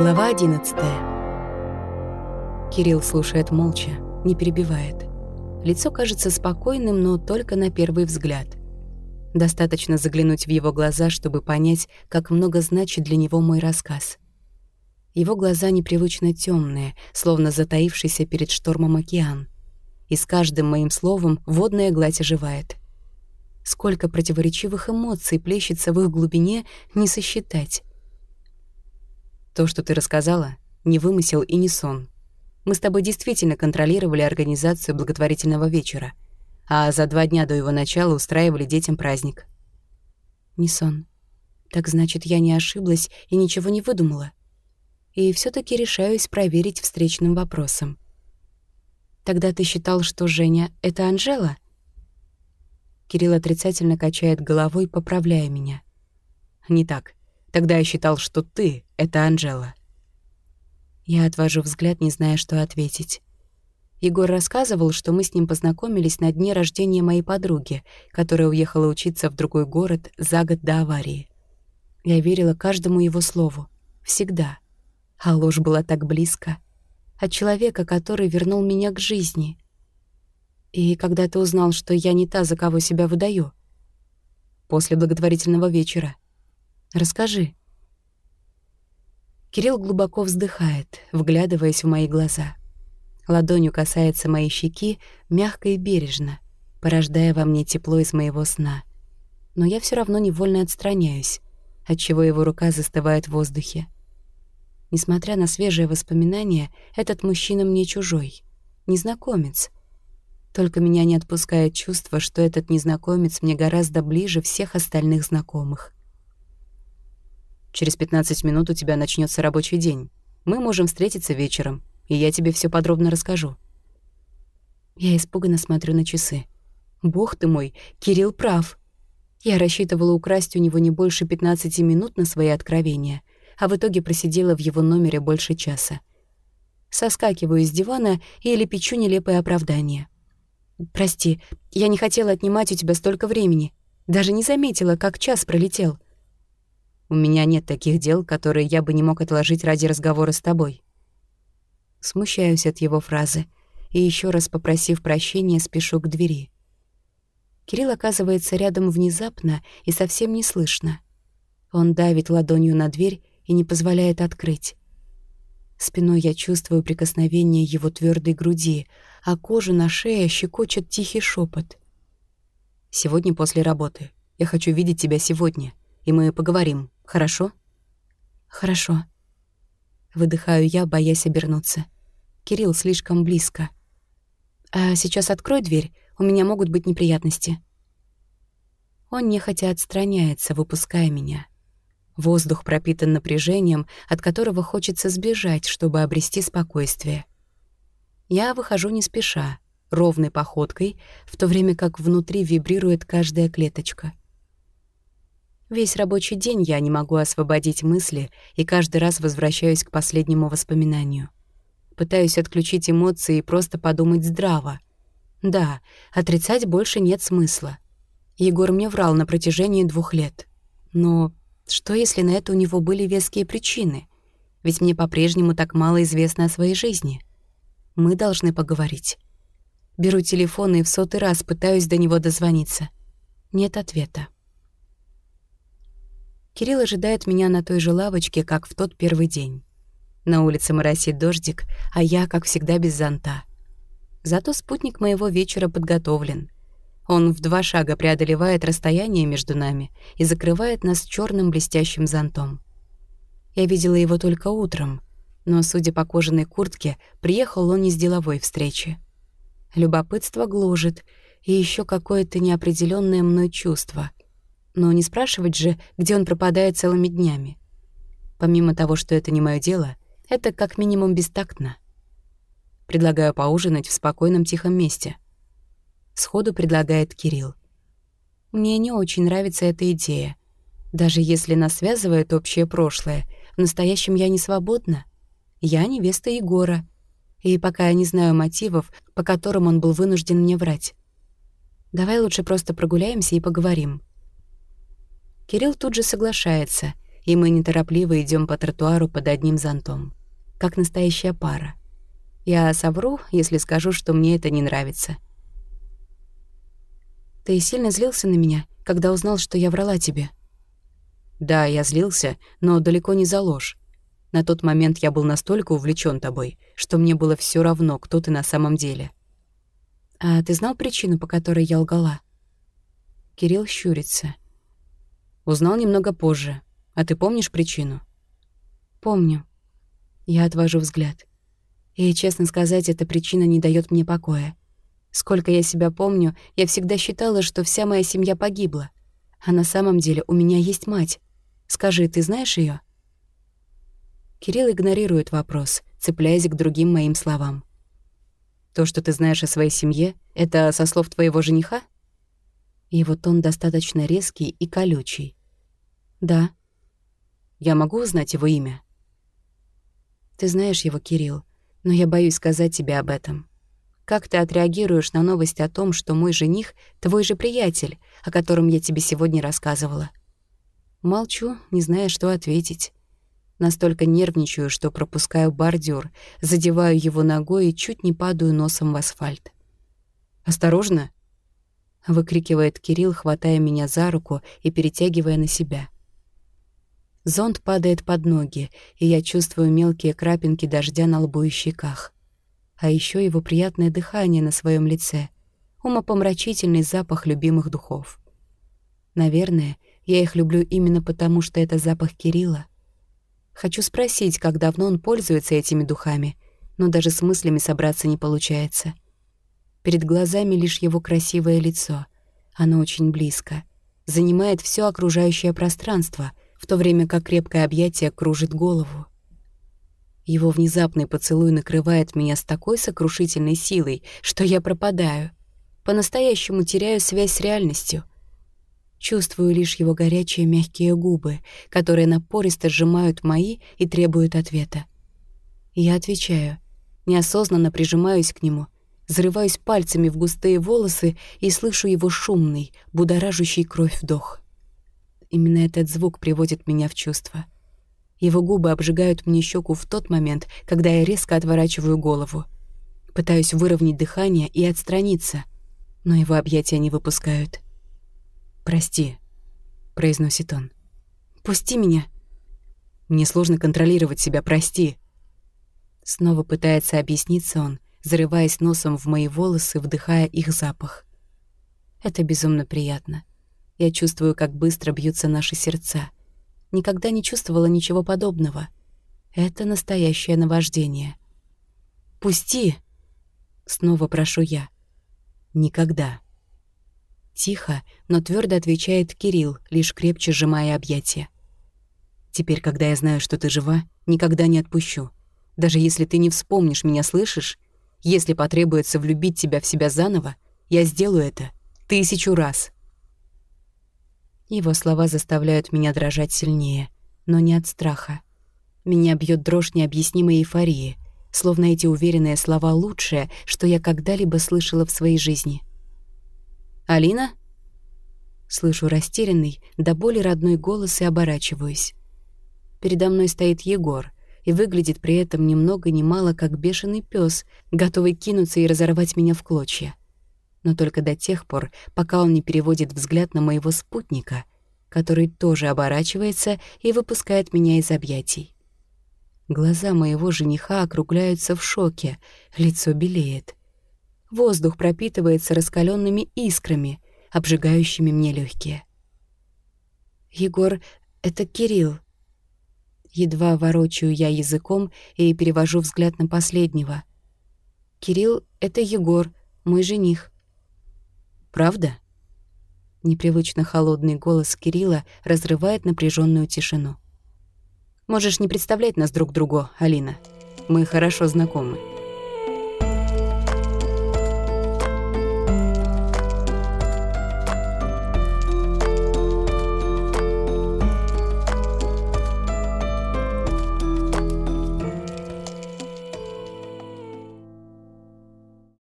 Глава 11 Кирилл слушает молча, не перебивает. Лицо кажется спокойным, но только на первый взгляд. Достаточно заглянуть в его глаза, чтобы понять, как много значит для него мой рассказ. Его глаза непривычно темные, словно затаившийся перед штормом океан. И с каждым моим словом водная гладь оживает. Сколько противоречивых эмоций плещется в их глубине, не сосчитать. То, что ты рассказала, не вымысел и не сон. Мы с тобой действительно контролировали организацию благотворительного вечера, а за два дня до его начала устраивали детям праздник. Не сон. Так значит, я не ошиблась и ничего не выдумала. И все таки решаюсь проверить встречным вопросом. Тогда ты считал, что Женя — это Анжела? Кирилл отрицательно качает головой, поправляя меня. Не так. Тогда я считал, что ты — это Анжела. Я отвожу взгляд, не зная, что ответить. Егор рассказывал, что мы с ним познакомились на дне рождения моей подруги, которая уехала учиться в другой город за год до аварии. Я верила каждому его слову. Всегда. А ложь была так близко. От человека, который вернул меня к жизни. И когда ты узнал, что я не та, за кого себя выдаю? После благотворительного вечера. Расскажи». Кирилл глубоко вздыхает, вглядываясь в мои глаза. Ладонью касается моей щеки, мягко и бережно, порождая во мне тепло из моего сна. Но я все равно невольно отстраняюсь, отчего его рука застывает в воздухе. Несмотря на свежие воспоминания, этот мужчина мне чужой, незнакомец. Только меня не отпускает чувство, что этот незнакомец мне гораздо ближе всех остальных знакомых. Через 15 минут у тебя начнется рабочий день. Мы можем встретиться вечером, и я тебе все подробно расскажу». Я испуганно смотрю на часы. «Бог ты мой, Кирилл прав!» Я рассчитывала украсть у него не больше 15 минут на свои откровения, а в итоге просидела в его номере больше часа. Соскакиваю с дивана и лепечу нелепое оправдание. «Прости, я не хотела отнимать у тебя столько времени. Даже не заметила, как час пролетел». У меня нет таких дел, которые я бы не мог отложить ради разговора с тобой. Смущаюсь от его фразы и еще раз попросив прощения, спешу к двери. Кирилл оказывается рядом внезапно и совсем не слышно. Он давит ладонью на дверь и не позволяет открыть. Спиной я чувствую прикосновение его твердой груди, а кожу на шее щекочет тихий шепот. «Сегодня после работы. Я хочу видеть тебя сегодня, и мы поговорим. Хорошо? Хорошо. Выдыхаю я, боясь обернуться. Кирилл слишком близко. А сейчас открой дверь, у меня могут быть неприятности. Он нехотя отстраняется, выпуская меня. Воздух пропитан напряжением, от которого хочется сбежать, чтобы обрести спокойствие. Я выхожу не спеша, ровной походкой, в то время как внутри вибрирует каждая клеточка. Весь рабочий день я не могу освободить мысли и каждый раз возвращаюсь к последнему воспоминанию. Пытаюсь отключить эмоции и просто подумать здраво. Да, отрицать больше нет смысла. Егор мне врал на протяжении двух лет. Но что, если на это у него были веские причины? Ведь мне по-прежнему так мало известно о своей жизни. Мы должны поговорить. Беру телефон и в сотый раз пытаюсь до него дозвониться. Нет ответа. Кирилл ожидает меня на той же лавочке, как в тот первый день. На улице моросит дождик, а я, как всегда, без зонта. Зато спутник моего вечера подготовлен. Он в два шага преодолевает расстояние между нами и закрывает нас черным блестящим зонтом. Я видела его только утром, но, судя по кожаной куртке, приехал он с деловой встречи. Любопытство гложет, и еще какое-то неопределенное мной чувство — но не спрашивать же, где он пропадает целыми днями. Помимо того, что это не мое дело, это как минимум бестактно. Предлагаю поужинать в спокойном тихом месте. Сходу предлагает Кирилл. Мне не очень нравится эта идея. Даже если нас связывает общее прошлое, в настоящем я не свободна. Я невеста Егора. И пока я не знаю мотивов, по которым он был вынужден мне врать. Давай лучше просто прогуляемся и поговорим. Кирилл тут же соглашается, и мы неторопливо идем по тротуару под одним зонтом, как настоящая пара. Я совру, если скажу, что мне это не нравится. Ты сильно злился на меня, когда узнал, что я врала тебе? Да, я злился, но далеко не за ложь. На тот момент я был настолько увлечен тобой, что мне было все равно, кто ты на самом деле. А ты знал причину, по которой я лгала? Кирилл щурится. Узнал немного позже. А ты помнишь причину? Помню. Я отвожу взгляд. И, честно сказать, эта причина не дает мне покоя. Сколько я себя помню, я всегда считала, что вся моя семья погибла. А на самом деле у меня есть мать. Скажи, ты знаешь ее? Кирилл игнорирует вопрос, цепляясь к другим моим словам. «То, что ты знаешь о своей семье, это со слов твоего жениха?» И вот он достаточно резкий и колючий. «Да». «Я могу узнать его имя?» «Ты знаешь его, Кирилл, но я боюсь сказать тебе об этом. Как ты отреагируешь на новость о том, что мой жених — твой же приятель, о котором я тебе сегодня рассказывала?» Молчу, не зная, что ответить. Настолько нервничаю, что пропускаю бордюр, задеваю его ногой и чуть не падаю носом в асфальт. «Осторожно!» — выкрикивает Кирилл, хватая меня за руку и перетягивая на себя. Зонт падает под ноги, и я чувствую мелкие крапинки дождя на лбу и щеках. А еще его приятное дыхание на своем лице, умопомрачительный запах любимых духов. Наверное, я их люблю именно потому, что это запах Кирилла, Хочу спросить, как давно он пользуется этими духами, но даже с мыслями собраться не получается. Перед глазами лишь его красивое лицо. Оно очень близко. Занимает все окружающее пространство, в то время как крепкое объятие кружит голову. Его внезапный поцелуй накрывает меня с такой сокрушительной силой, что я пропадаю. По-настоящему теряю связь с реальностью. Чувствую лишь его горячие мягкие губы, которые напористо сжимают мои и требуют ответа. Я отвечаю, неосознанно прижимаюсь к нему, зарываюсь пальцами в густые волосы и слышу его шумный, будоражащий кровь вдох. Именно этот звук приводит меня в чувство. Его губы обжигают мне щеку в тот момент, когда я резко отворачиваю голову. Пытаюсь выровнять дыхание и отстраниться, но его объятия не выпускают. «Прости», — произносит он. «Пусти меня». «Мне сложно контролировать себя, прости». Снова пытается объясниться он, зарываясь носом в мои волосы, вдыхая их запах. Это безумно приятно. Я чувствую, как быстро бьются наши сердца. Никогда не чувствовала ничего подобного. Это настоящее наваждение. «Пусти!» — снова прошу я. «Никогда». Тихо, но твердо отвечает Кирилл, лишь крепче сжимая объятия. «Теперь, когда я знаю, что ты жива, никогда не отпущу. Даже если ты не вспомнишь меня, слышишь? Если потребуется влюбить тебя в себя заново, я сделаю это тысячу раз». Его слова заставляют меня дрожать сильнее, но не от страха. Меня бьет дрожь необъяснимой эйфории, словно эти уверенные слова лучшее, что я когда-либо слышала в своей жизни — «Алина?» Слышу растерянный, до боли родной голос и оборачиваюсь. Передо мной стоит Егор и выглядит при этом ни много ни мало как бешеный пес, готовый кинуться и разорвать меня в клочья. Но только до тех пор, пока он не переводит взгляд на моего спутника, который тоже оборачивается и выпускает меня из объятий. Глаза моего жениха округляются в шоке, лицо белеет — Воздух пропитывается раскаленными искрами, обжигающими мне легкие. «Егор, это Кирилл». Едва ворочаю я языком и перевожу взгляд на последнего. «Кирилл — это Егор, мой жених». «Правда?» Непривычно холодный голос Кирилла разрывает напряженную тишину. «Можешь не представлять нас друг другу, Алина. Мы хорошо знакомы».